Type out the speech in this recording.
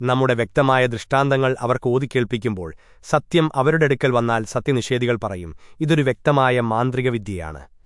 നമ്മുടെ വ്യക്തമായ ദൃഷ്ടാന്തങ്ങൾ അവർക്ക് ഓതിക്കേൾപ്പിക്കുമ്പോൾ സത്യം അവരുടെ അടുക്കൽ വന്നാൽ സത്യനിഷേധികൾ പറയും. ഇതൊരു വ്യക്തമായ മാന്ത്രികവിദ്യയാണ്.